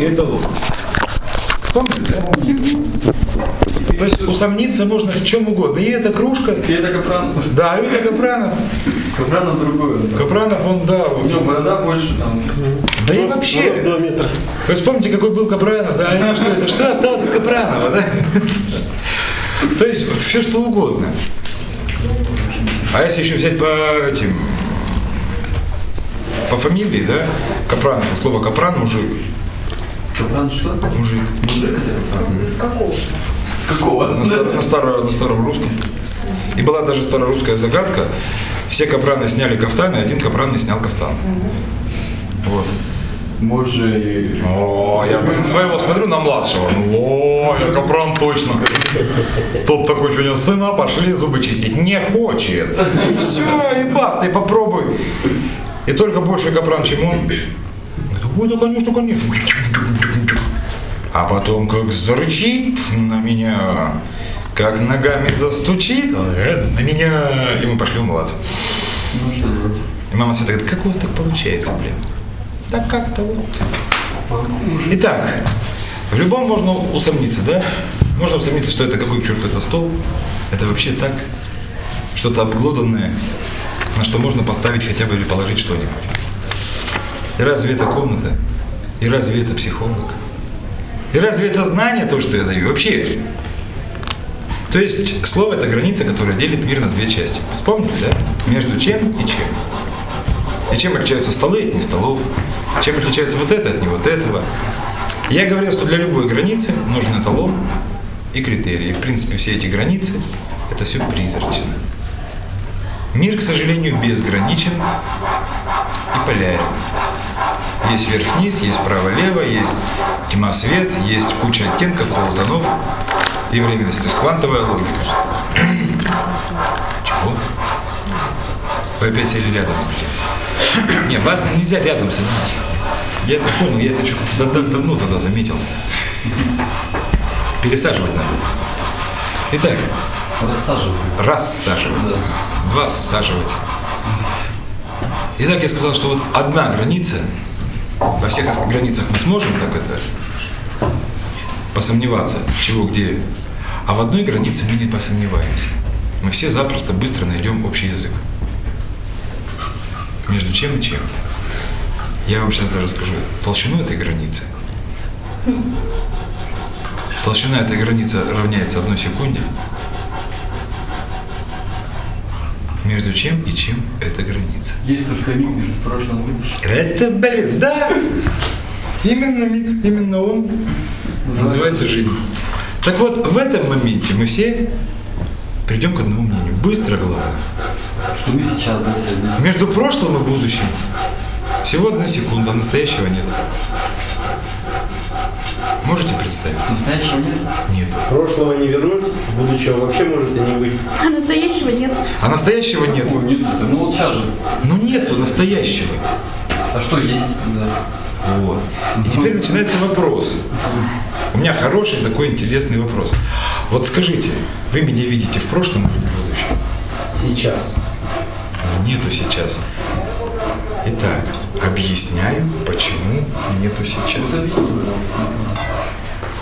и это ложь. Помните, да? То есть усомниться можно в чем угодно. И эта кружка. И это Капранов. Да, и это Капранов. Капранов другой. Капранов, он, да. У Вот. него борода больше там. Да и вообще. Вы вспомните, какой был Капранов, да? Это что, это что осталось от Капранова, да? То есть все что угодно. А если еще взять по этим, по фамилии, да? Капран, слово Капран мужик. Капран что? Мужик. Мужик это. С какого? Какого? На, старо- на, старо- на старом русском. И была даже старорусская загадка. Все капраны сняли кафтаны, один капран не снял кафтан. Вот. Может, О, я так на своего смотрю, на младшего. Ну, о, я капран точно. Тот такой, что у него сына, пошли зубы чистить. Не хочет. И все, и баста, и попробуй. И только больше капран, чем он. Ой, да конечно, конечно. А потом как зарычит на меня, как ногами застучит, «Э, на меня, и мы пошли умываться. И мама Света говорит, как у вас так получается, блин? Так как-то вот. Итак, в любом можно усомниться, да? Можно усомниться, что это какой к черту это стол. Это вообще так. Что-то обглоданное, на что можно поставить хотя бы или положить что-нибудь. И разве это комната? И разве это психолог? И разве это знание, то, что я даю? Вообще. То есть слово – это граница, которая делит мир на две части. Вспомнили, да? Между чем и чем. И чем отличаются столы от не столов? Чем отличается вот это от не вот этого? Я говорил, что для любой границы нужен эталон и критерии. И, в принципе, все эти границы – это все призрачно. Мир, к сожалению, безграничен и полярен. Есть вверх-вниз, есть право-лево, есть тьма-свет, есть куча оттенков, полутонов и временность, то есть квантовая логика. Чего? Вы опять сели рядом. Не, вас нельзя рядом садить. Я это понял, я это что-то да- да- давно тогда заметил. Пересаживать надо. Итак, Рассаживай. рассаживать. Два саживать. Итак, я сказал, что вот одна граница, во всех границах мы сможем так это посомневаться, чего где, а в одной границе мы не посомневаемся. Мы все запросто быстро найдем общий язык. Между чем и чем. Я вам сейчас даже скажу толщину этой границы. Толщина этой границы равняется одной секунде. Между чем и чем эта граница? Есть только миг между прошлым и будущим. Это, блин, да! Именно миг, именно он называется жизнь. Так вот, в этом моменте мы все придем к одному мнению. Быстро, главное. Что мы сейчас, да. Между прошлым и будущим всего одна секунда, настоящего нет. Можете представить? Настоящего нет? Нет. Прошлого не вернуть, будущего вообще может и не быть. А настоящего нет. А настоящего нет. Ой, нет, ну вот сейчас же. Ну нету настоящего. А что есть? Да. Вот. И теперь начинается вопрос. У меня хороший такой интересный вопрос. Вот скажите, вы меня видите в прошлом или в будущем? Сейчас. Нету сейчас. Итак, объясняю, почему нету сейчас.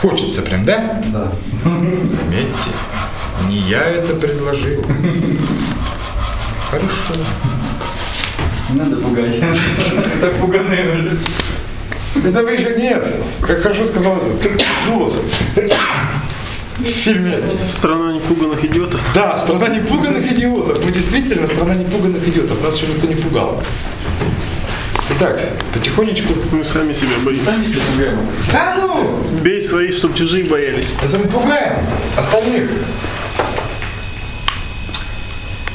Хочется прям, да? Да. Заметьте, не я это предложил. Хорошо. Не надо пугать. Так пуганые уже. Это вы еще нет. Как хорошо сказал этот Дулов. В фильме Страна непуганных идиотов. Да, страна непуганных идиотов. Мы действительно страна непуганных идиотов. Нас еще никто не пугал. Итак, потихонечку. Мы сами себя боимся. Сами себя пугаем. Да ну! Бей своих, чтобы чужие боялись. Это мы пугаем остальных.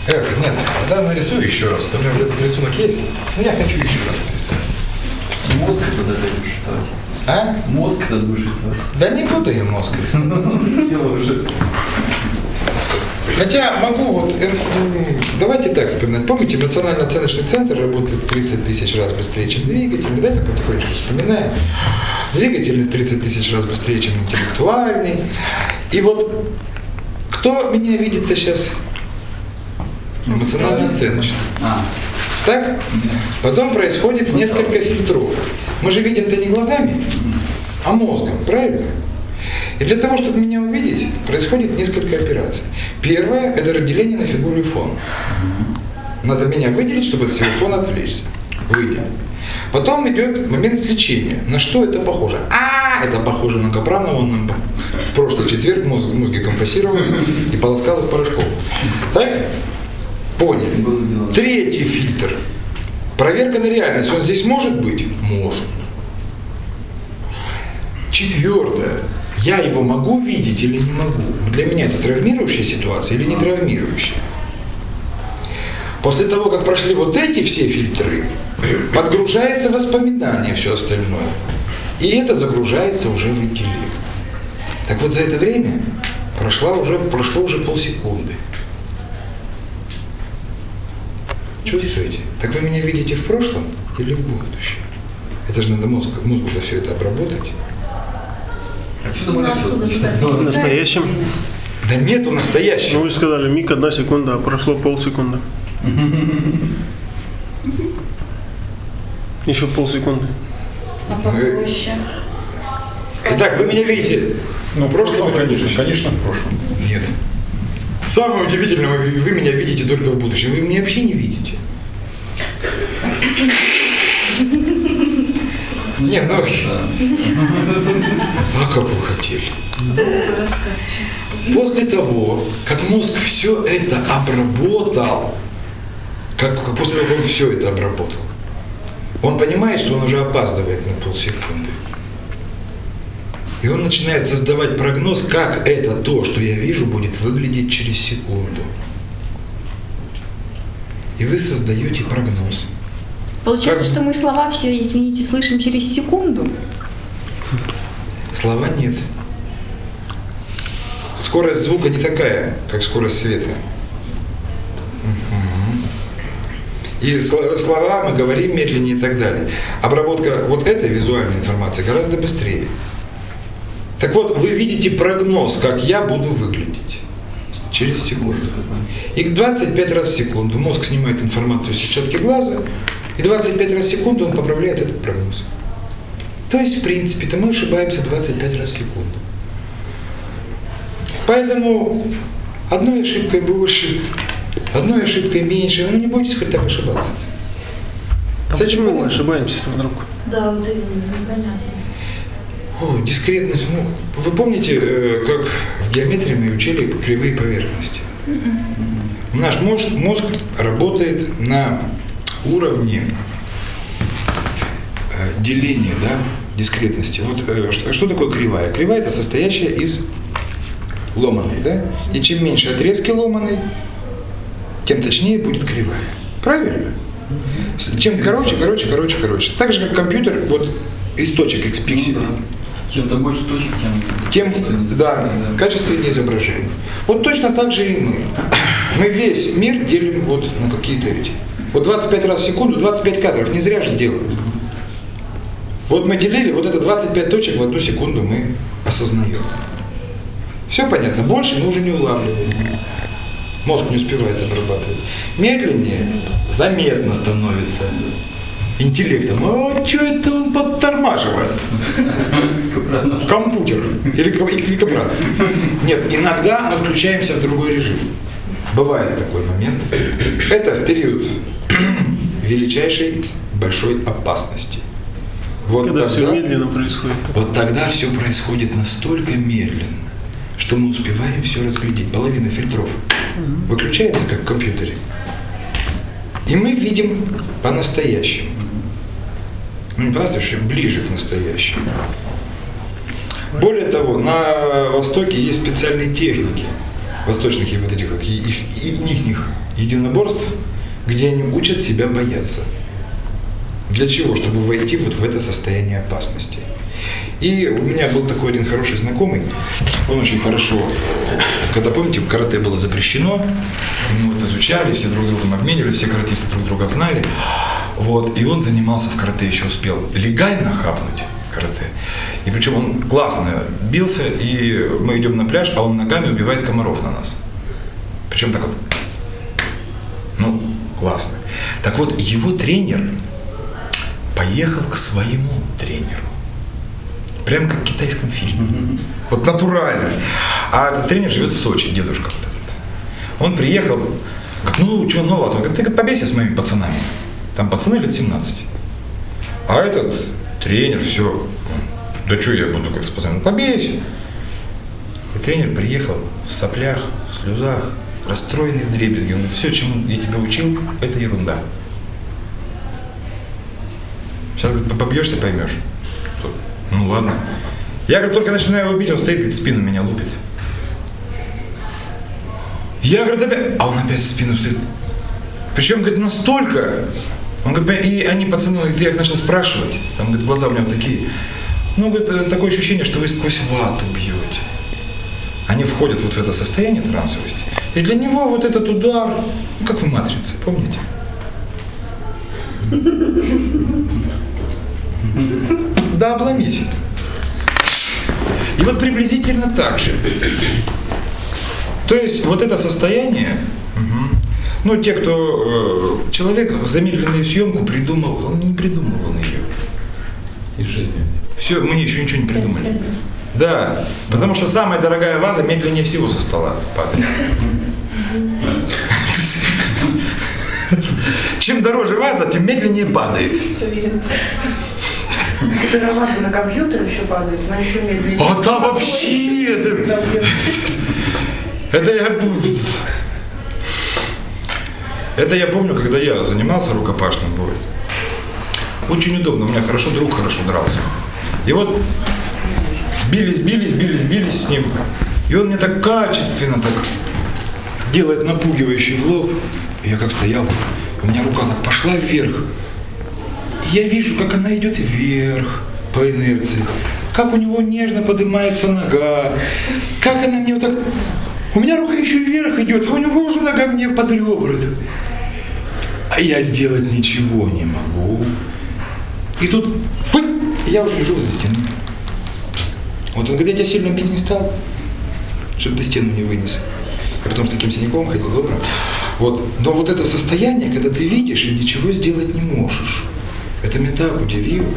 Эх, нет, да нарисую еще раз. У меня этот рисунок есть. Но я хочу еще раз нарисовать. Мозг это будешь рисовать. А? Мозг этот будешь рисовать. Да не буду я мозг рисовать. Хотя могу вот, давайте так вспоминать. Помните, эмоционально-оценочный центр работает 30 тысяч раз быстрее, чем двигатель. Давайте потихонечку вспоминаем. Двигатель в 30 тысяч раз быстрее, чем интеллектуальный. И вот кто меня видит-то сейчас? Эмоционально-оценочный. А, Так? Потом происходит несколько фильтров. Мы же видим это не глазами. мозгом, правильно? И для того, чтобы меня увидеть, происходит несколько операций. Первое – это разделение на фигуру и фон. Надо меня выделить, чтобы от всего фона отвлечься. Выделить. Потом идет момент сличения. На что это похоже? А, это похоже на Капранова, он нам прошлый четверг мозг, мозги компассировал и полоскал их порошком. Так? Поняли. Третий фильтр. Проверка на реальность. Он здесь может быть? Может. Четвертое. Я его могу видеть или не могу? Для меня это травмирующая ситуация или не травмирующая? После того, как прошли вот эти все фильтры, подгружается воспоминание, все остальное. И это загружается уже в интеллект. Так вот за это время прошло уже, прошло уже полсекунды. Чувствуете? Так вы меня видите в прошлом или в будущем? Это же надо мозг, мозгу-то все это обработать. Что туда В настоящем? Да нету настоящего. Ну вы же сказали, миг одна секунда, а прошло полсекунды. Еще полсекунды. А. Итак, вы меня видите Ну, в прошлом конечно, конечно, в прошлом. Нет. Самое удивительное, вы, вы меня видите только в будущем. Вы меня вообще не видите. Не, ну... А как вы хотели? После того, как мозг все это обработал, как, после того, как он все это обработал, он понимает, что он уже опаздывает на полсекунды. И он начинает создавать прогноз, как это то, что я вижу, будет выглядеть через секунду. И вы создаете прогноз. Получается, Как- что мы слова все, извините, слышим через секунду. Слова нет. Скорость звука не такая, как скорость света. И сл- слова мы говорим медленнее и так далее. Обработка вот этой визуальной информации гораздо быстрее. Так вот, вы видите прогноз, как я буду выглядеть через секунду. И 25 раз в секунду мозг снимает информацию с сетчатки глаза, и 25 раз в секунду он поправляет этот прогноз. То есть, в принципе-то мы ошибаемся 25 раз в секунду. Поэтому одной ошибкой больше, одной ошибкой меньше. Ну не бойтесь хоть так ошибаться. А этим почему мы ошибаемся вдруг? Да, вот именно, непонятно. О, дискретность. Ну, вы помните, э, как в геометрии мы учили кривые поверхности? Наш мозг, мозг работает на уровне э, деления, да, дискретности. Вот э, что, что такое кривая? Кривая это состоящая из ломаной, да? И чем меньше отрезки ломаной, тем точнее будет кривая. Правильно? Чем короче, короче, короче, короче. Так же, как компьютер, вот из точек, x пикселей. Ну Чем там больше точек, тем... Тем, да, качественнее изображение. Вот точно так же и мы. Мы весь мир делим вот на какие-то эти. Вот 25 раз в секунду, 25 кадров, не зря же делают. Вот мы делили, вот это 25 точек в одну секунду мы осознаем. Все понятно, больше мы уже не улавливаем. Мозг не успевает обрабатывать. Медленнее заметно становится интеллектом. А что это он подтормаживает? Компьютер или, или. Нет, иногда мы включаемся в другой режим. Бывает такой момент. Это в период величайшей большой опасности. Вот Когда все тогда, медленно происходит. вот тогда все происходит настолько медленно, что мы успеваем все разглядеть. Половина фильтров выключается, как в компьютере. И мы видим по-настоящему. Ну, не по-настоящему, ближе к настоящему. Более того, на Востоке есть специальные техники восточных и вот этих вот их, и- ихних единоборств, где они учат себя бояться. Для чего? Чтобы войти вот в это состояние опасности. И у меня был такой один хороший знакомый, он очень хорошо, когда, помните, карате было запрещено, мы вот изучали, все друг другом обменивались, все каратисты друг друга знали, вот, и он занимался в карате, еще успел легально хапнуть карате. И причем он классно бился, и мы идем на пляж, а он ногами убивает комаров на нас. Причем так вот, ну, классно. Так вот, его тренер поехал к своему тренеру Прям как в китайском фильме. Вот натурально. А этот тренер живет в Сочи, дедушка вот этот. Он приехал, говорит, ну, что нового? Он говорит, ты побейся с моими пацанами. Там пацаны лет 17. А этот тренер, все, да что я буду как с пацанами? Ну, побейся. И тренер приехал в соплях, в слезах, расстроенный в дребезги. Он говорит, все, чему я тебя учил, это ерунда. Сейчас, говорит, побьешься, поймешь. Ну ладно. Я, говорит, только начинаю его бить, он стоит, говорит, спину меня лупит. Я, говорит, опять... А он опять спину стоит. Причем, говорит, настолько... Он говорит, и они, пацаны, говорит, я их начал спрашивать. Там, говорит, глаза у меня такие. Ну, говорит, э, такое ощущение, что вы сквозь вату бьете. Они входят вот в это состояние трансовости. И для него вот этот удар, ну, как в «Матрице», помните? Да обломись. И вот приблизительно так же. То есть вот это состояние, ну те, кто э, человек замедленную съемку придумал, он не придумал он ее. Из жизни. Все, мы еще ничего не придумали. Да, потому что самая дорогая ваза медленнее всего со стола падает. Чем дороже ваза, тем медленнее падает. Когда ваза на компьютер еще падает, но еще медленнее. А да вообще! Это, это я... Это я помню, когда я занимался рукопашным боем. Очень удобно, у меня хорошо друг хорошо дрался. И вот бились, бились, бились, бились с ним. И он мне так качественно так делает напугивающий в лоб. И я как стоял, у меня рука так пошла вверх. И я вижу, как она идет вверх по инерции. Как у него нежно поднимается нога. Как она мне вот так... У меня рука еще вверх идет, а у него уже нога мне под ребра. А я сделать ничего не могу. И тут, я уже лежу за стеной. Вот он говорит, я тебя сильно бить не стал, чтобы ты стену не вынес. Я потом с таким синяком ходил добрым. Вот. Но вот это состояние, когда ты видишь и ничего сделать не можешь, это меня так удивило.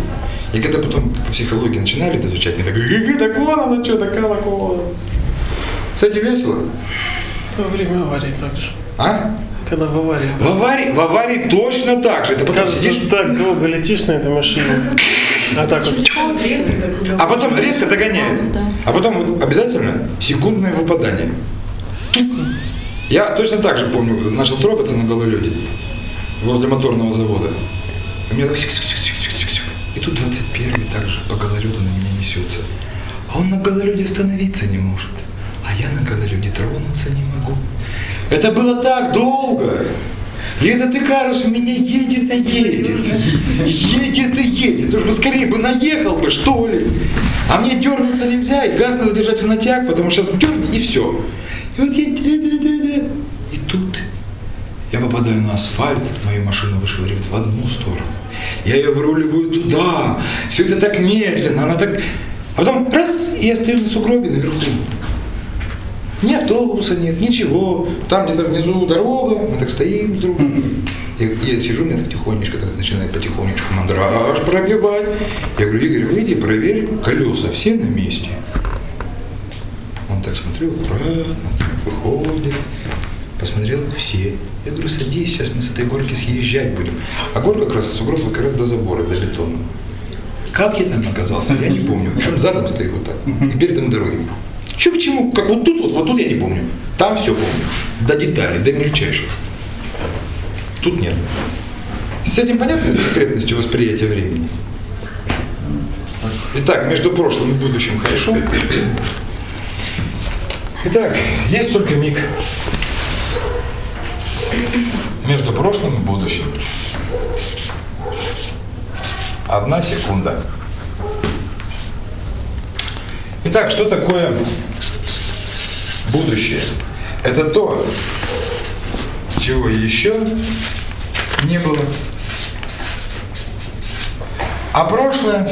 И когда потом по психологии начинали это изучать, мне так, так вон оно что, такая такого. Кстати, весело. Во время аварии также. А? Когда в аварии. В аварии, в аварии точно так же. Это потом Кажется, сидишь, так долго летишь на этой машине. А так вот. А потом резко догоняет. А потом вот обязательно секундное выпадание. Я точно так же помню, начал трогаться на гололеде возле моторного завода. У меня так. И тут 21-й также по гололеду на меня несется. А он на гололеде остановиться не может. А я на гололеде тронуться не могу. Это было так долго. И этот Икарус у меня едет и едет. Едет и едет. Уж бы скорее бы наехал бы, что ли. А мне дернуться нельзя, и газ надо держать в натяг, потому что сейчас дерни, и все. И вот я... И тут я попадаю на асфальт, мою машину вышвыривает в одну сторону. Я ее выруливаю туда. Все это так медленно, она так... А потом раз, и я стою на сугробе наверху. Ни автобуса нет, ничего. Там где-то внизу дорога, мы так стоим с другом. Я, я сижу, меня так тихонечко так начинает потихонечку мандраж пробивать. Я говорю, Игорь, выйди, проверь, колеса все на месте. Он так смотрел, аккуратно, выходит, посмотрел, все. Я говорю, садись, сейчас мы с этой горки съезжать будем. А горка как раз, сугроб как раз до забора, до бетона. Как я там оказался, я не помню. Причем задом стою вот так, и передом дороги. Че почему? Как вот тут, вот, вот тут я не помню. Там все помню. До деталей, до мельчайших. Тут нет. С этим понятно, с дискретностью восприятия времени? Итак, между прошлым и будущим хорошо? Итак, есть только миг. Между прошлым и будущим. Одна секунда. Итак, что такое будущее? Это то, чего еще не было. А прошлое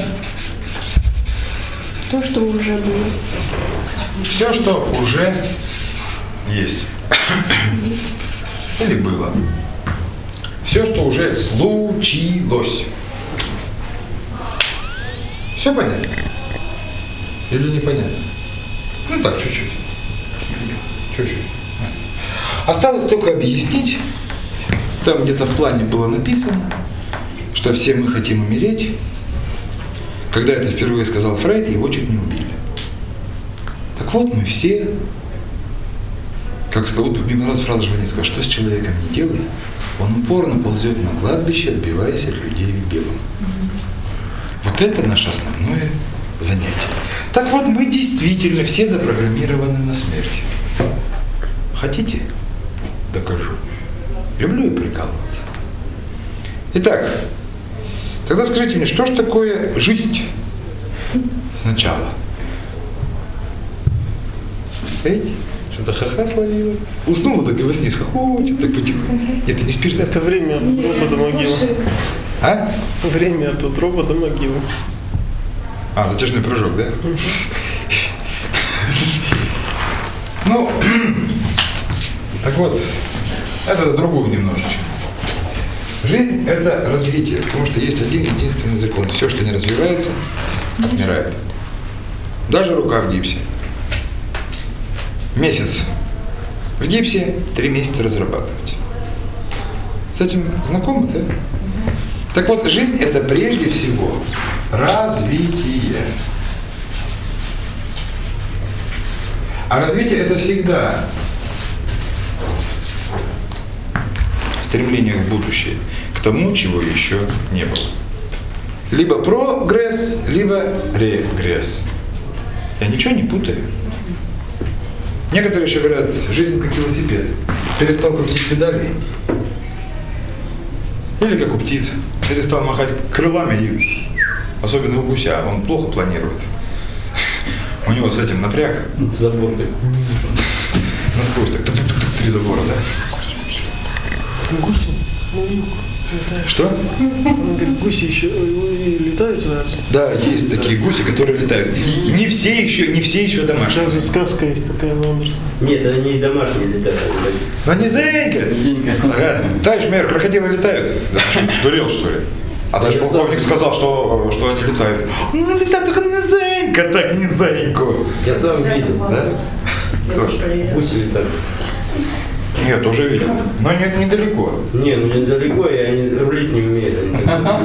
То, что уже было. все, что уже есть. Или было. Все, что уже случилось. Все понятно? Или непонятно? Ну так, чуть-чуть. Чуть-чуть. Осталось только объяснить, там где-то в плане было написано, что все мы хотим умереть. Когда это впервые сказал Фрейд, его чуть не убили. Так вот, мы все, как сказал, мимо раз фраза Жванецкого, что с человеком не делай, он упорно ползет на кладбище, отбиваясь от людей в белом. Вот это наше основное занятие. Так вот, мы действительно все запрограммированы на смерть. Хотите? Докажу. Люблю и прикалываться. Итак, тогда скажите мне, что же такое жизнь сначала? Эй, что-то ха-ха словила. Уснула так и во сне хохочет, так потихоньку. Нет, ты не спишь, да? Это время от гроба до могилы. А? Время от утроба до могилы. А, затяжной прыжок, да? Ну, так вот, это другую немножечко. Жизнь – это развитие, потому что есть один единственный закон. Все, что не развивается, умирает. Даже рука в гипсе. Месяц в гипсе, три месяца разрабатывать. С этим знакомы, да? Так вот, жизнь – это прежде всего развитие. А развитие – это всегда стремление в будущее, к тому, чего еще не было. Либо прогресс, либо регресс. Я ничего не путаю. Некоторые еще говорят, жизнь как велосипед. Перестал крутить педали. Или как у птицы. Перестал махать крылами, и, особенно у гуся, он плохо планирует. У него с этим напряг. Забор так. Насквозь так, три забора, да. Гуси на юг летают. Что? Он говорит, гуси еще э, летают сюда. Да, есть такие гуси, которые летают. Не все еще, не все еще домашние. Даже сказка есть такая на Андерсона. Нет, они домашние летают. Но не зайка. Ага. Товарищ мэр, крокодилы летают. Да, что, Дурел, что ли? А даже полковник сказал, что, что они летают. Ну, летают только на зайка, так не зайку. Я сам видел. Да? Кто? Гуси летают. Нет, тоже видел. Но не, недалеко. Не, ну недалеко, и они рулить не так-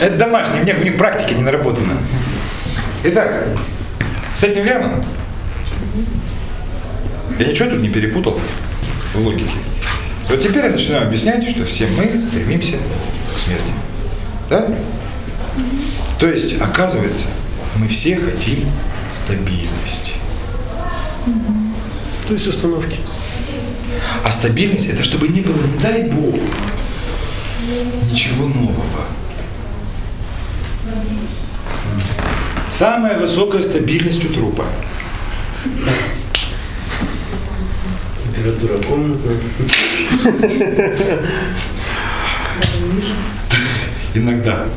Это домашние, у них, у них практики не наработана. Итак, с этим верно? Я ничего тут не перепутал в логике. Вот теперь я начинаю объяснять, что все мы стремимся к смерти. Да? То есть, оказывается, мы все хотим стабильности. То есть установки. А стабильность это чтобы не было, не дай бог, ничего нового. Самая высокая стабильность у трупа. Температура комнатная. Иногда.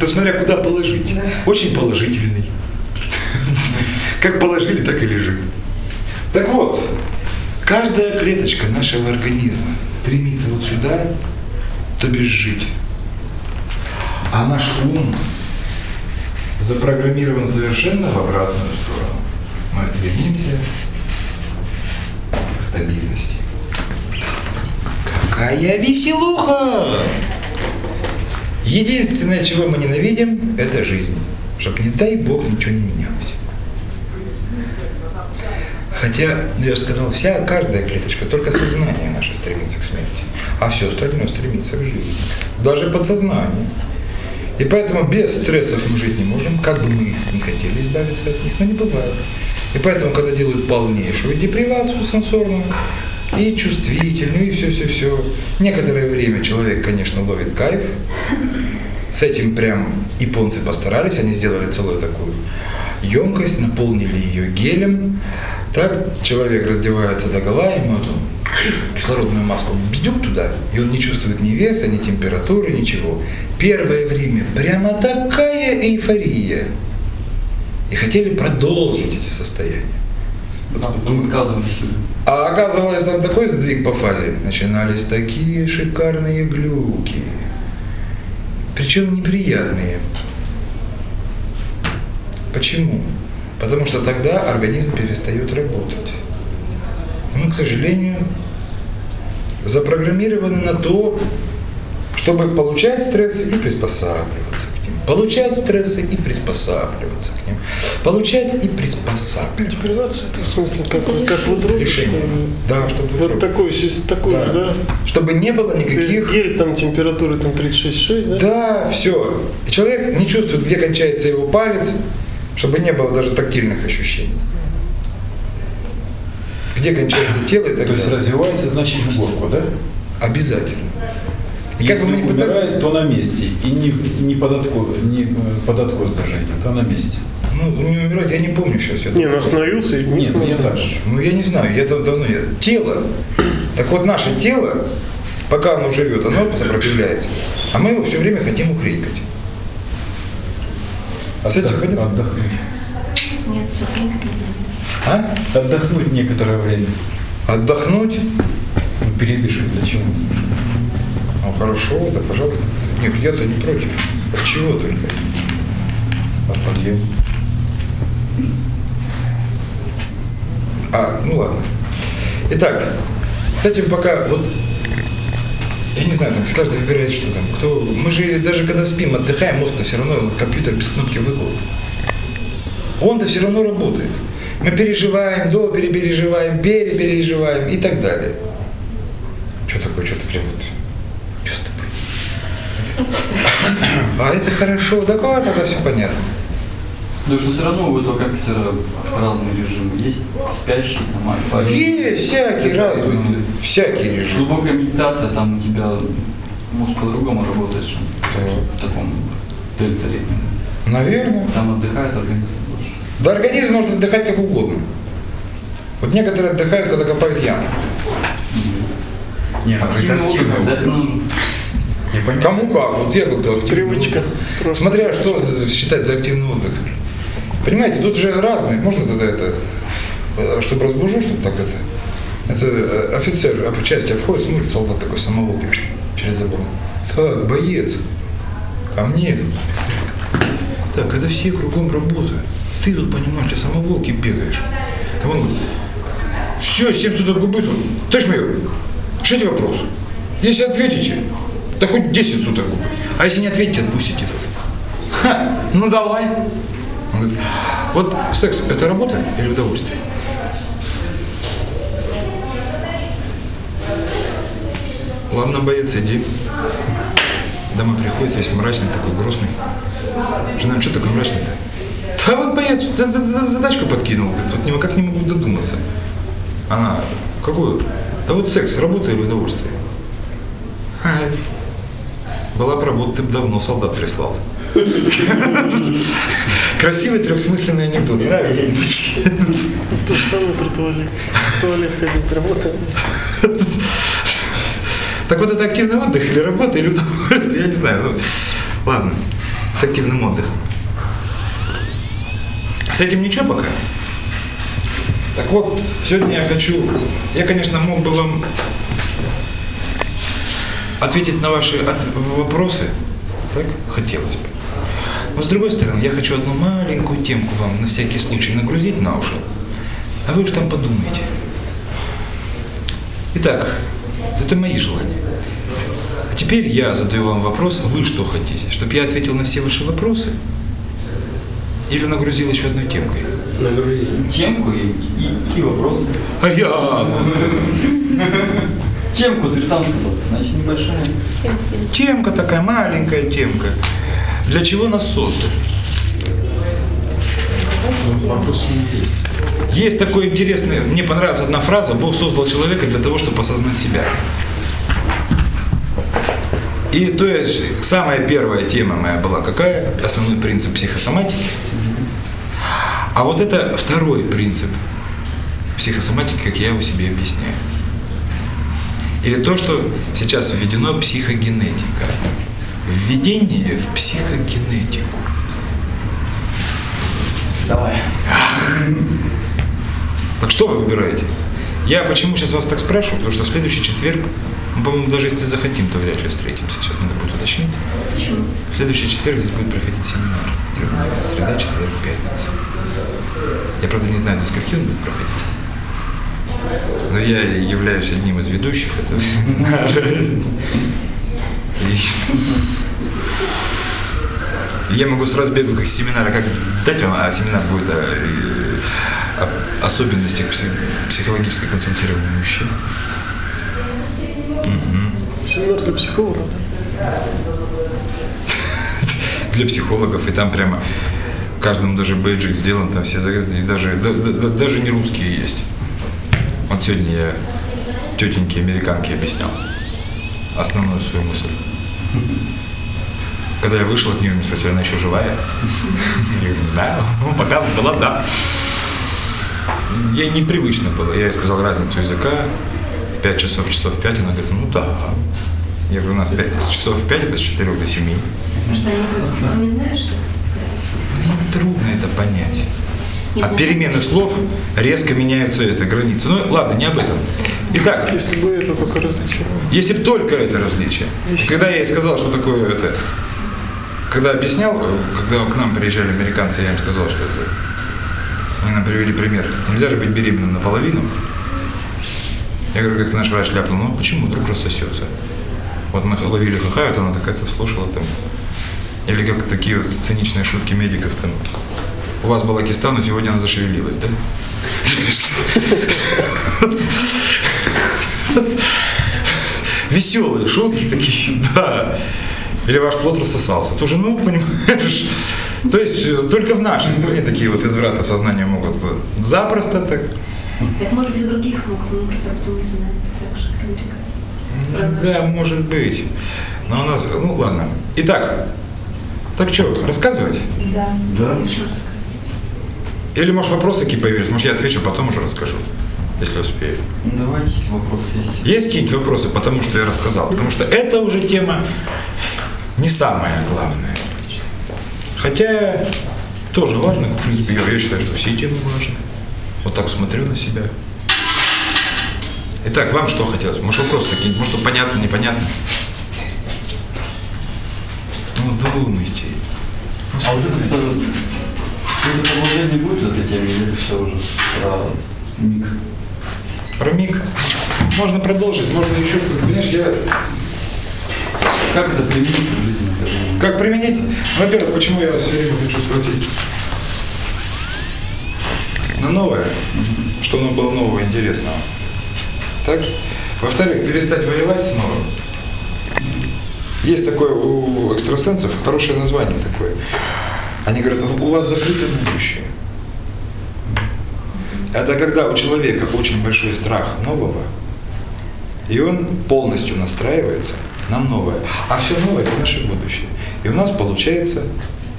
Да смотря куда положить. Очень положительный. Как положили, так и лежит. Так вот, каждая клеточка нашего организма стремится вот сюда, то бишь жить. А наш ум запрограммирован совершенно в обратную сторону. Мы стремимся к стабильности. Какая веселуха! Единственное, чего мы ненавидим, это жизнь. Чтоб, не дай бог, ничего не менялось. Хотя, ну я сказал, вся, каждая клеточка, только сознание наше стремится к смерти, а все остальное стремится к жизни. Даже подсознание. И поэтому без стрессов мы жить не можем, как бы мы не хотели избавиться от них, но не бывает. И поэтому, когда делают полнейшую депривацию сенсорную, и чувствительную, и все-все-все, некоторое время человек, конечно, ловит кайф. С этим прям японцы постарались, они сделали целую такую емкость, наполнили ее гелем. Так человек раздевается до гола, ему эту кислородную маску бздюк туда, и он не чувствует ни веса, ни температуры, ничего. Первое время прямо такая эйфория. И хотели продолжить эти состояния. А оказывалось, там такой сдвиг по фазе. Начинались такие шикарные глюки. Причем неприятные. Почему? Потому что тогда организм перестает работать. Мы, к сожалению, запрограммированы на то, чтобы получать стрессы и приспосабливаться к ним. Получать стрессы и приспосабливаться к ним. Получать и приспосабливаться. Депривация это в смысле как, Это как в утробе? Решение. Да, чтобы Вот утробе. такой, Да. же, да? Чтобы не было никаких... гель там температуры там 36,6, да? Да, все. И человек не чувствует, где кончается его палец, чтобы не было даже тактильных ощущений. Где кончается тело и так То есть далее. развивается, значит, в горку, да? Обязательно. И как Если бы мы пытались... умирает, то на месте. И не, не, под, откос, не э, под откос даже идет, а на месте. Ну, не умирать, я не помню сейчас. Я Не, ну остановился и Нет, ну я так. Ну, я не знаю, я там давно не... Тело. Так вот, наше тело, пока оно живет, оно сопротивляется. А мы его все время хотим ухрикать. Кстати, Отдох- ходит? отдохнуть. Нет, все, А? Отдохнуть некоторое время. Отдохнуть? Ну, передышать для чего? Ну, хорошо, да, пожалуйста. Нет, я-то не против. От чего только? От подъема. А, ну ладно. Итак, с этим пока вот я не знаю, там каждый выбирает, что там. Кто, мы же даже когда спим, отдыхаем, мозг-то все равно компьютер без кнопки выкла. Он-то все равно работает. Мы переживаем, до перепереживаем, перепереживаем и так далее. Что такое, что-то прям вот чувство. А это хорошо, да вот это все понятно. Потому что все равно у этого компьютера разный режим есть, спящий, там, альфа. Есть всякий разный, всякий режим. Глубокая медитация, там у тебя мозг по-другому работает, чем Да. в таком дельта. Наверное. Там отдыхает организм больше. Да организм может отдыхать как угодно. Вот некоторые отдыхают, когда копают яму. Не, это Активный отдых активно. обязательно Я понимаю. Кому как? Вот я как-то активный Привычка. отдых. Смотря что считать за активный отдых. Понимаете, тут же разные. Можно тогда это, э, чтобы разбужу, чтобы так это. Это э, офицер по части обходит, смотрит, солдат такой самоволкой через забор. Так, боец, ко мне. Так, когда все кругом работают, ты тут, понимаешь, ли, самоволки бегаешь. А он говорит, все, 7 суток губы тут. Товарищ майор, решите вопрос. Если ответите, да хоть 10 суток губы. А если не ответите, отпустите тут. Ха, ну давай. Говорит, вот секс – это работа или удовольствие? Ладно, боец, иди. Домой приходит весь мрачный, такой грустный. Жена, что такой мрачный-то? Да вот боец за- за- за- задачку подкинул, говорит, вот никак не могу додуматься. Она, какую? Да вот секс, работа или удовольствие? Ха. Была бы работа, ты бы давно солдат прислал. Красивый трехсмысленный анекдот. Нравится мне такие? То же самое про туалет. В туалет ходить, работа. Так вот это активный отдых или работа, или удовольствие, я не знаю. Ну, ладно, с активным отдыхом. С этим ничего пока. Так вот, сегодня я хочу, я, конечно, мог бы вам ответить на ваши вопросы, так, хотелось бы. Но с другой стороны, я хочу одну маленькую темку вам на всякий случай нагрузить на уши, а вы уж там подумайте. Итак, это мои желания. А теперь я задаю вам вопрос, вы что хотите? Чтобы я ответил на все ваши вопросы? Или нагрузил еще одной темкой? Нагрузить. темку и, и, и вопросы. А я... Темку ты сам сказал, значит небольшая. Темка такая, маленькая темка. Для чего нас создали? Есть. Есть такой интересный, мне понравилась одна фраза, Бог создал человека для того, чтобы осознать себя. И то есть самая первая тема моя была какая? Основной принцип психосоматики. А вот это второй принцип психосоматики, как я его себе объясняю. Или то, что сейчас введено психогенетика. Введение в психогенетику. Давай. Так что вы выбираете? Я почему сейчас вас так спрашиваю? Потому что в следующий четверг Ну, по-моему, даже если захотим, то вряд ли встретимся. Сейчас надо будет уточнить. Почему? В следующий четверг здесь будет проходить семинар. Среда, четверг, пятница. Я, правда, не знаю, до скольки он будет проходить. Но я являюсь одним из ведущих этого семинара. И Я могу с разбегу как семинара, как дать вам, а семинар будет о, о особенностях пси- психологического консультирования мужчин. Семинар для психологов, да? для психологов, и там прямо каждому даже бейджик сделан, там все завязаны, и даже, да- да- да- даже не русские есть. Вот сегодня я тетеньке американке объяснял основную свою мысль. Когда я вышел от нее, меня спросили, она еще живая? Я говорю, не знаю, ну, пока была, да. Ей непривычно было. Я ей сказал разницу языка. В 5 часов, часов 5, она говорит, ну да. Я говорю, у нас 5, с часов в 5, это с 4 до 7. Что они не знаешь, что сказать? Им трудно это понять. От ну, перемены слов резко меняются это границы. Ну ладно, не об этом. Итак, Если бы это только различие. если бы только это различие. Когда я ей сказал, что такое это, когда объяснял, когда к нам приезжали американцы, я им сказал, что это, они нам привели пример. Нельзя же быть беременным наполовину. Я говорю, как наш врач ляпнул, ну почему вдруг рассосется? Вот мы ловили ха вот она такая-то слушала там. Или как такие вот циничные шутки медиков там. У вас была киста, но сегодня она зашевелилась, да? Веселые шутки такие, да. Или ваш плод рассосался. Тоже, ну, понимаешь, то есть э, только в нашей стране такие вот извраты сознания могут запросто так. Так, может, и других мог, мы просто об этом не знаем. Так же, как Да, может быть. Но у нас, ну ладно. Итак, так что, рассказывать? Да, Да. конечно, рассказывай. Или, может, вопросы какие появились? Может, я отвечу, потом уже расскажу, если успею. Ну, давайте, если вопрос есть. Есть какие-нибудь вопросы, потому что я рассказал? Потому что это уже тема не самая главная. Хотя тоже важно, в принципе, я, я считаю, что все темы важны. Вот так смотрю на себя. Итак, вам что хотелось? Может, вопросы какие-нибудь? Может, что понятно, непонятно? Ну, думайте. Ну, А вот это, это, это продолжение будет этой темы или все уже про миг? Про миг. Можно продолжить, можно еще что-то. Понимаешь, я Как это применить в жизни? как применить? Во-первых, почему я все время хочу спросить? На новое. Что нам было нового интересного? Так? Во-вторых, перестать воевать снова. Есть такое у экстрасенсов хорошее название такое. Они говорят, «Ну, у вас закрытое будущее. Это когда у человека очень большой страх нового, и он полностью настраивается на новое. А все новое – это наше будущее. И у нас получается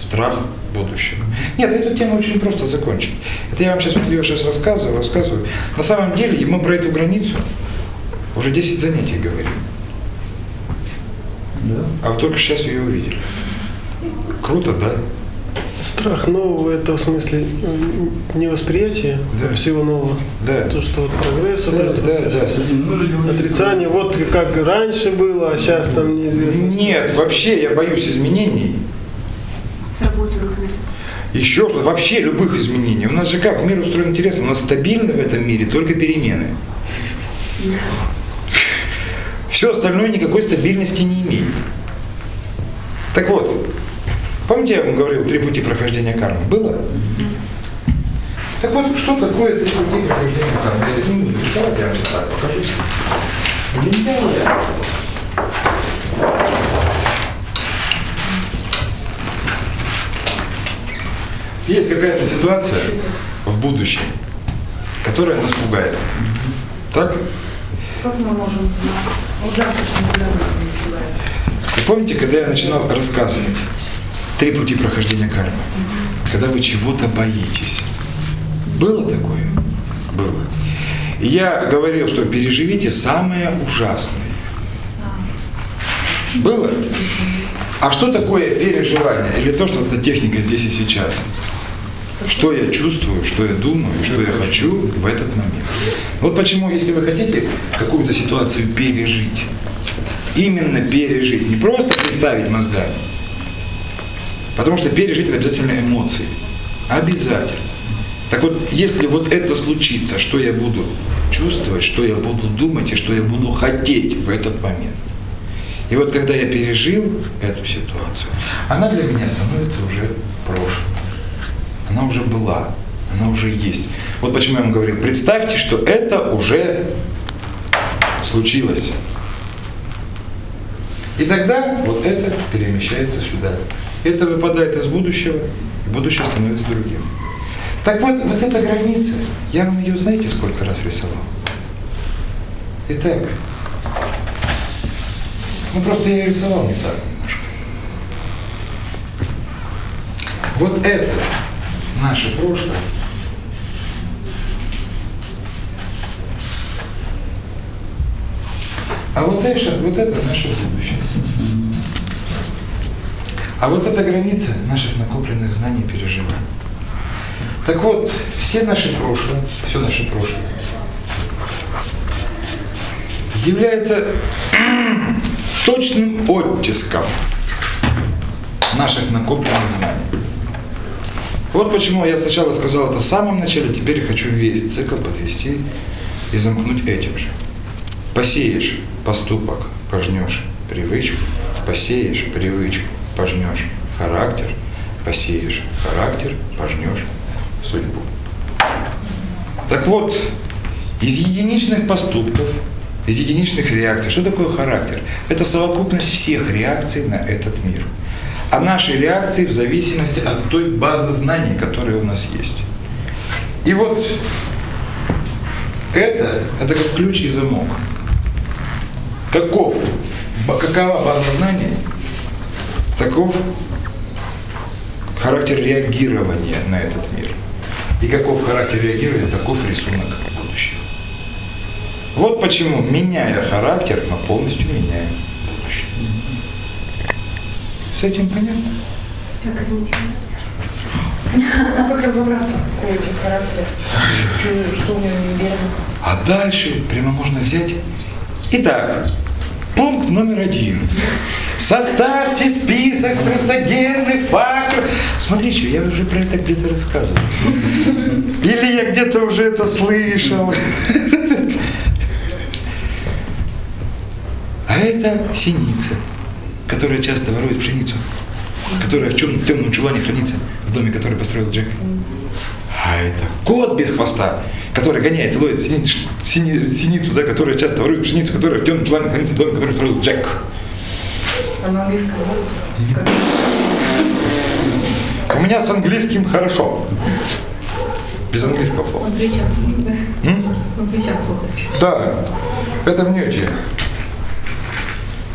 страх будущего. Нет, эту тему очень просто закончить. Это я вам сейчас, вот ее сейчас рассказываю, рассказываю. На самом деле мы про эту границу уже 10 занятий говорим. Да. А вы только сейчас ее увидели. Круто, да? Страх нового это в смысле невосприятие Да. всего нового. Да. То, что вот прогресс, вот Да, это да, вот да. говорили- Отрицание, вот как раньше было, а сейчас там неизвестно. Нет, вообще я боюсь изменений. Сработанных мир. Еще что вообще любых изменений. У нас же как, мир устроен интересно, у нас стабильно в этом мире только перемены. Все остальное никакой стабильности не имеет. Так вот, помните, я вам говорил три пути прохождения кармы? Было? Так вот, что такое три пути прохождения кармы? Я буду рисовать, я вам сейчас так покажу. Лентяя. Есть какая-то ситуация в будущем, которая нас пугает. Так? Как мы можем знать? Вот завтрашний день называют. Вы помните, когда я начинал рассказывать три пути прохождения кармы? Когда вы чего-то боитесь. Было такое? Было. И я говорил, что переживите самое ужасное. Было? А что такое переживание? Или то, что это техника здесь и сейчас? Что я чувствую, что я думаю, что я хочу в этот момент. Вот почему, если вы хотите какую-то ситуацию пережить, именно пережить, не просто представить мозгами. Потому что пережить это обязательно эмоции. Обязательно. Так вот, если вот это случится, что я буду чувствовать, что я буду думать и что я буду хотеть в этот момент. И вот когда я пережил эту ситуацию, она для меня становится уже прошлым. Она уже была, она уже есть. Вот почему я вам говорил, представьте, что это уже случилось. И тогда вот это перемещается сюда. Это выпадает из будущего, и будущее становится другим. Так вот, вот эта граница, я вам ее знаете сколько раз рисовал? Итак, ну просто я ее рисовал не так немножко. Вот это наше прошлое, а вот это, вот это наше будущее. А вот эта граница наших накопленных знаний и переживаний. Так вот, все наши прошлые, все наше прошлое является точным оттиском наших накопленных знаний. Вот почему я сначала сказал это в самом начале, теперь хочу весь цикл подвести и замкнуть этим же. Посеешь поступок, пожнешь привычку, посеешь привычку, пожнешь характер, посеешь характер, пожнешь судьбу. Так вот, из единичных поступков, из единичных реакций, что такое характер? Это совокупность всех реакций на этот мир. А наши реакции в зависимости от той базы знаний, которая у нас есть. И вот это, это как ключ и замок. Каков, какова база знаний, таков характер реагирования на этот мир. И каков характер реагирования, таков рисунок будущего. Вот почему, меняя характер, мы полностью меняем будущее. С этим понятно? Как изменить? А как разобраться, какой у тебя характер? Что, что у него неверно? А дальше прямо можно взять. Итак, пункт номер один. Составьте список стрессогенных факторов. Смотрите, я уже про это где-то рассказывал. Или я где-то уже это слышал. А это синица, которая часто ворует пшеницу, которая в чем, темном чулане хранится, в доме, который построил Джек. А это кот без хвоста, который гоняет и ловит синицу, сини- синицу, да, которая часто ворует пшеницу, которая в темном чулане хранится в доме, который построил Джек. А на английском? У меня с английским хорошо. Без английского плохо. Он плеча плохо. Да, это мне учили.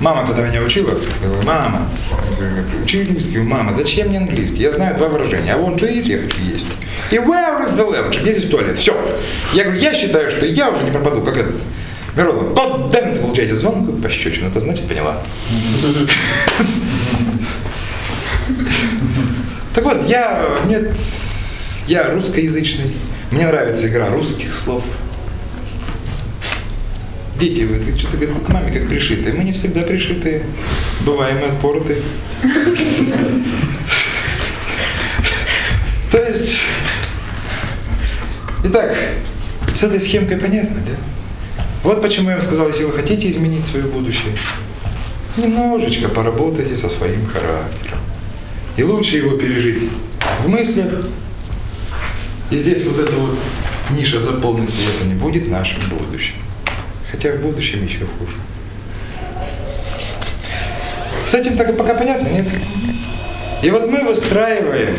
Мама, когда меня учила, я говорю, мама, учи английский, мама, зачем мне английский? Я знаю два выражения. I want to eat, я хочу есть. И where is the lavatory? Где здесь туалет? Все. Я говорю, я считаю, что я уже не пропаду, как этот. Миронов, damn it, получаете звонку, пощечину, это значит поняла. Так вот, я, нет, я русскоязычный, мне нравится игра русских слов. Дети, вы что-то говорят, к маме как пришитые. Мы не всегда пришитые. Бываем и отпороты. То есть, итак, с этой схемкой понятно, да? Вот почему я вам сказал, если вы хотите изменить свое будущее, немножечко поработайте со своим характером. И лучше его пережить в мыслях. И здесь вот эта вот ниша заполнится, и это не будет нашим будущим. Хотя в будущем еще хуже. С этим так пока понятно, нет? И вот мы выстраиваем,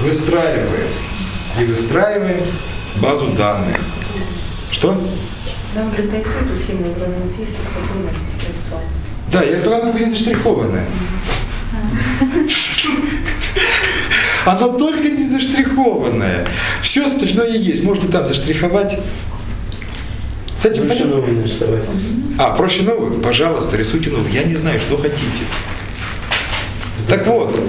выстраиваем и выстраиваем базу данных. Что? Нам нарисуй эту схему, которая у нас есть, только под номер написал. Да, я только она не заштрихованная. Она только не заштрихованная. Все остальное есть. Можете там заштриховать. С этим Проще понятно? новый нарисовать. А, проще новую? Пожалуйста, рисуйте новую. Я не знаю, что хотите. Так вот,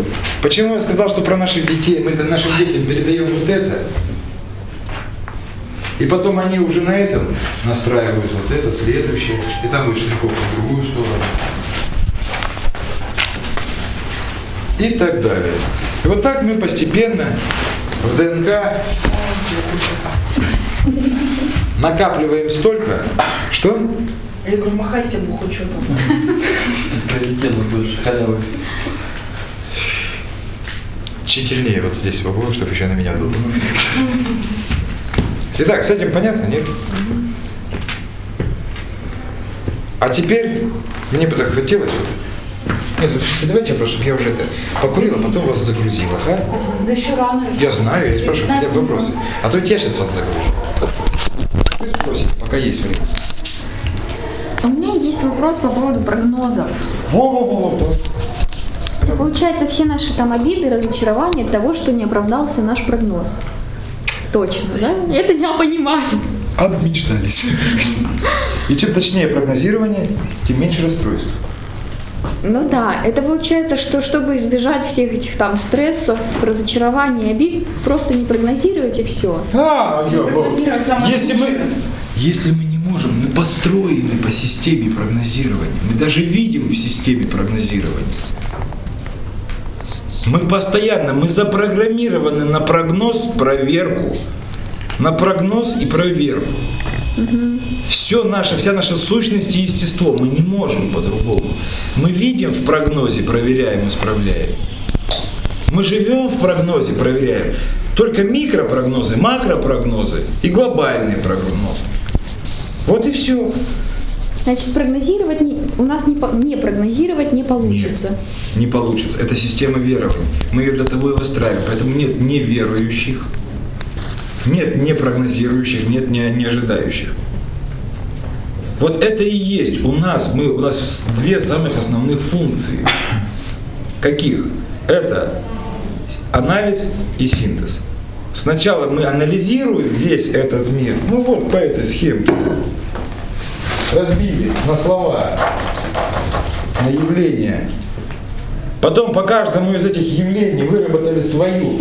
почему я сказал, что про наших детей, мы нашим детям передаем вот это? И потом они уже на этом настраивают вот это, следующее. И там будет шлифовка в другую сторону. И так далее. И вот так мы постепенно в ДНК накапливаем столько, что Я говорю, махайся, буху, что там. Приоритетно больше халявы. Чительнее вот здесь чтобы еще на меня дуло. Итак, с этим понятно, нет? А теперь мне бы так хотелось. Нет, ну, давайте я чтобы я уже это покурил, а потом вас загрузил, ага? Да еще рано. Я знаю, я спрашиваю, хотя бы вопросы. А то я сейчас вас загружу. Вы спросите, пока есть время. У меня есть вопрос по поводу прогнозов. Во-во-во, да. Получается, все наши там обиды, разочарования от того, что не оправдался наш прогноз. Точно, да? Это я понимаю. Обмечтались. И чем точнее прогнозирование, тем меньше расстройств. Ну да, это получается, что чтобы избежать всех этих там стрессов, разочарований, обид, просто не прогнозировать и все. А, я, Прогнозировать самое если мы, если мы не можем, мы построены по системе прогнозирования. Мы даже видим в системе прогнозирования. Мы постоянно, мы запрограммированы на прогноз, проверку. На прогноз и проверку. Все наше, вся наша сущность и естество, мы не можем по-другому. Мы видим в прогнозе, проверяем, исправляем. Мы живем в прогнозе, проверяем. Только микропрогнозы, макропрогнозы и глобальные прогнозы. Вот и все. Значит, прогнозировать не- у нас не, не прогнозировать не получится. Не получится. Это система верований. Мы ее для того и выстраиваем. Поэтому нет неверующих, нет непрогнозирующих, нет не, не ожидающих. Вот это и есть у нас, мы, у нас две самых основных функции. Каких? Это анализ и синтез. Сначала мы анализируем весь этот мир, ну вот по этой схемке, разбили на слова, на явления. Потом по каждому из этих явлений выработали свою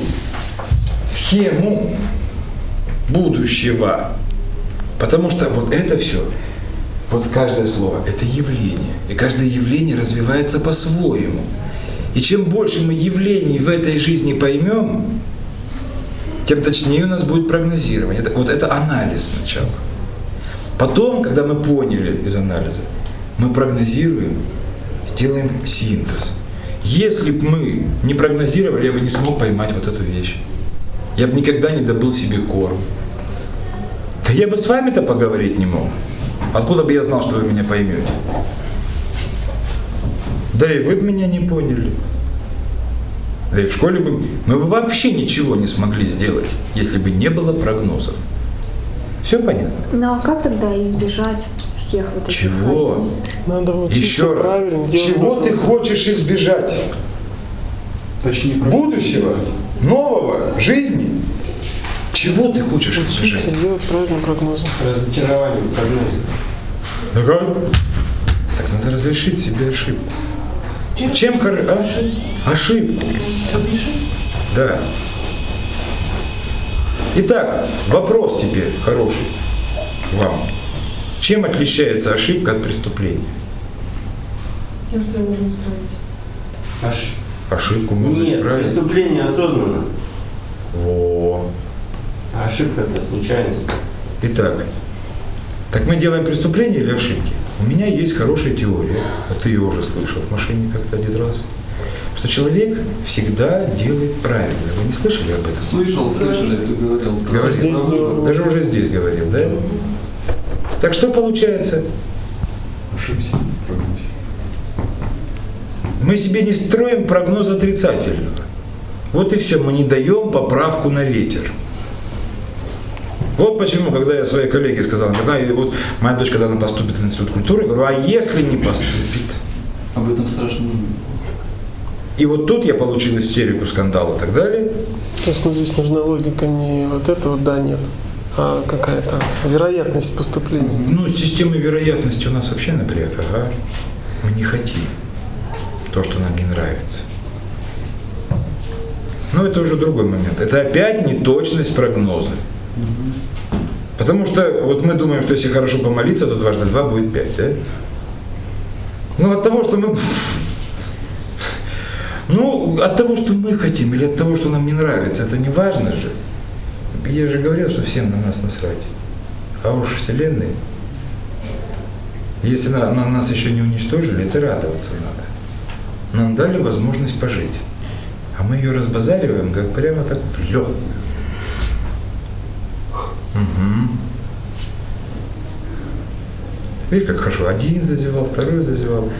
схему будущего. Потому что вот это все, вот каждое слово, это явление. И каждое явление развивается по-своему. И чем больше мы явлений в этой жизни поймем, тем точнее у нас будет прогнозирование. Это, вот это анализ сначала. Потом, когда мы поняли из анализа, мы прогнозируем, делаем синтез. Если бы мы не прогнозировали, я бы не смог поймать вот эту вещь. Я бы никогда не добыл себе корм. Да я бы с вами-то поговорить не мог. Откуда бы я знал, что вы меня поймете? Да и вы бы меня не поняли. Да и в школе бы мы бы вообще ничего не смогли сделать, если бы не было прогнозов. Все понятно? Ну а как тогда избежать всех вот этих Чего? Надо учиться Еще раз. Чего ты хочешь избежать? Точнее, Будущего? Нового? Жизни? Чего ты хочешь Учиться избежать? делать правильные прогнозы. Разочарование в прогнозе. Да как? Так надо разрешить себе ошибку. Чем хор... а? Ошибку. Да. Итак, вопрос теперь хороший вам. Чем отличается ошибка от преступления? Тем, что ее можно исправить. Аж Ошибку можно нет, исправить. преступление осознанно, Во. а ошибка это случайность. Итак, так мы делаем преступление или ошибки? У меня есть хорошая теория, вот ты ее уже слышал в машине как-то один раз, что человек всегда делает правильно. Вы не слышали об этом? Слышал, слышали, ты говорил. Говорил. Здесь делал. Даже уже здесь говорил, да? Так что получается? ошибся в прогнозе. Мы себе не строим прогноз отрицательного. Вот и все, мы не даем поправку на ветер. Вот почему, когда я своей коллеге сказал, когда я- вот моя дочь, когда она поступит в институт культуры, я говорю, а если не поступит? Об этом страшно знать. И вот тут я получил истерику, скандал и так далее. То есть ну, здесь нужна логика не вот это вот да, нет, а какая-то вот вероятность поступления. Ну, система вероятности у нас вообще напряг, ага. Мы не хотим то, что нам не нравится. Но это уже другой момент. Это опять неточность прогноза. Потому что вот мы думаем, что если хорошо помолиться, то дважды два будет пять, да? Ну, от того, что мы... Ну, от того, что мы хотим, или от того, что нам не нравится, это не важно же. Я же говорил, что всем на нас насрать. А уж Вселенной, если на, на нас еще не уничтожили, это радоваться надо. Нам дали возможность пожить. А мы ее разбазариваем, как прямо так в легкую. Угу. Видишь, как хорошо. Один зазевал, второй зазевал.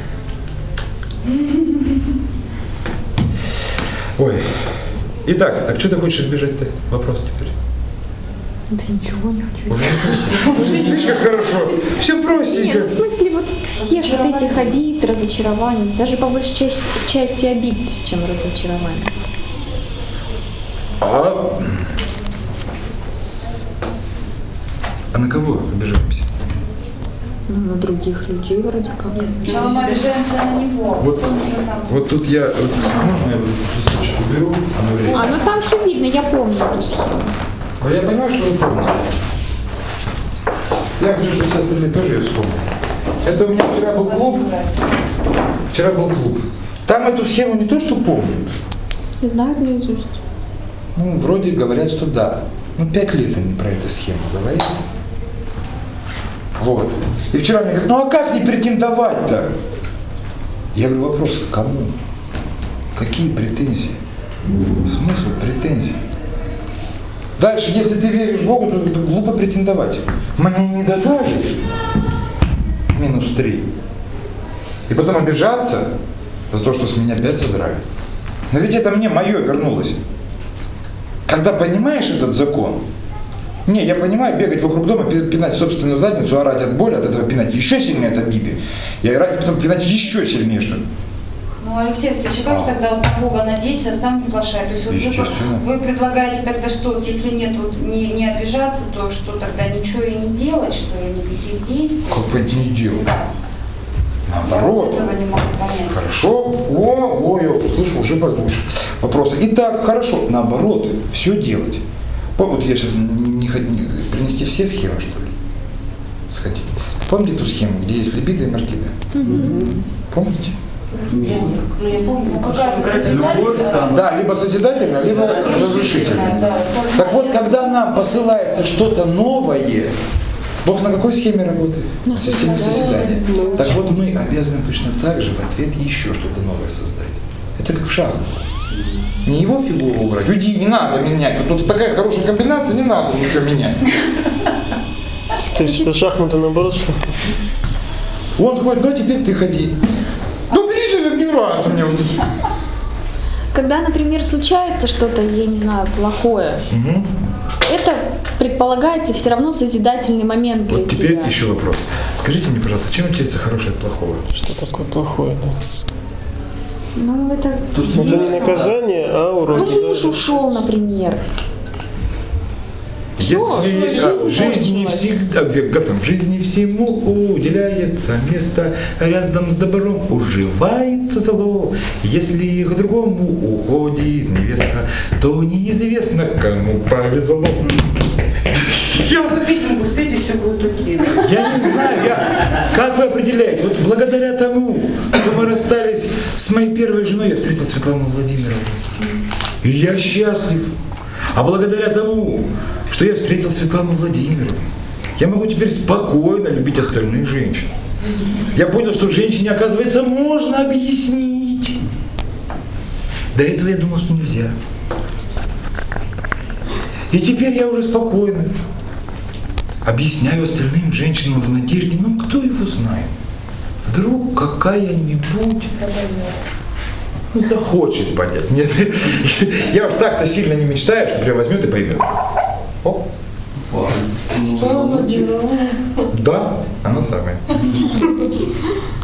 Ой. Итак, так что ты хочешь избежать-то? Вопрос теперь. Да ничего не хочу. Уже ничего не хочешь? Видишь, как хорошо. Все Нет, простенько. ну, в смысле вот всех вот этих обид, разочарований, даже по большей части, части обид, чем разочарований. А... а на кого? Ну, на других людей вроде как. Нет, сначала мы обижаемся на него, а Вот, потом уже там... вот тут я... вот можно я листочек уберу? Оно время. А, ну там все видно, я помню эту схему. А я понимаю, что вы помните. Я хочу, чтобы все остальные тоже ее вспомнили. Это у меня вчера был клуб. Вчера был клуб. Там эту схему не то, что помнят. Знают наизусть. Ну, вроде говорят, что да. Ну, пять лет они про эту схему говорят. Вот. И вчера мне говорят, ну а как не претендовать-то? Я говорю, вопрос, к кому? Какие претензии? Смысл претензий? Дальше, если ты веришь Богу, то, глупо претендовать. Мне не додали. Минус три. И потом обижаться за то, что с меня пять содрали. Но ведь это мне мое вернулось. Когда понимаешь этот закон, не, я понимаю, бегать вокруг дома, пи- пинать собственную задницу, орать от боли, от этого пинать еще сильнее от обиды. Я и потом пинать еще сильнее, что ли. Ну, Алексей Васильевич, а как же тогда вот на Бога надейся, а сам не плашай? То есть вот вы, вы предлагаете тогда что, вот если нет, вот не, не обижаться, то что тогда ничего и не делать, что ли, никаких действий? Как бы не делать? Да. Наоборот. Я этого не могу понять. Хорошо. О, о, я уже слышу, уже получше. Вопросы. Итак, хорошо. Наоборот, все делать. Вот я сейчас не, не- принести все схемы, что ли? Сходить. Помните ту схему, где есть либидо и мартида? Помните? Ну, какая-то Любовь созидательная. там. Да, либо созидательно, либо разрушительно. Да, Так вот, когда нам посылается что-то новое, Бог на какой схеме работает? На системе созидания. Так вот, мы обязаны точно так же в ответ еще что-то новое создать. Это как в шахматах. Не его фигуру убрать. Уйди, не надо менять. Вот тут такая хорошая комбинация, не надо ничего менять. Ты что, шахматы наоборот, что ли? Он ходит, ну теперь ты ходи. Ну бери ты, так не нравится мне вот это. Когда, например, случается что-то, я не знаю, плохое, это предполагается все равно созидательный момент для Вот теперь тебя. еще вопрос. Скажите мне, пожалуйста, чем отличается хорошее от плохого? Что такое плохое, да? Ну, это... Это не наказание, а урок. Ну, муж ушел, например. Всё, Если жизнь в жизни кончилась. всегда, как там, в жизни всему уделяется место рядом с добром, уживается зло. Если к другому уходит невеста, то неизвестно, кому повезло. Я, Только песенку спеть, и все будет окей. я не знаю, я, как вы определяете, вот благодаря тому, что мы расстались с моей первой женой, я встретил Светлану Владимировну. И я счастлив. А благодаря тому, что я встретил Светлану Владимировну, я могу теперь спокойно любить остальных женщин. Я понял, что женщине, оказывается, можно объяснить. До этого я думал, что нельзя. И теперь я уже спокойно объясняю остальным женщинам в надежде, ну кто его знает. Вдруг какая-нибудь ну, захочет понять. Нет, я уж так-то сильно не мечтаю, что прям возьмет и поймет. О, да, она самая.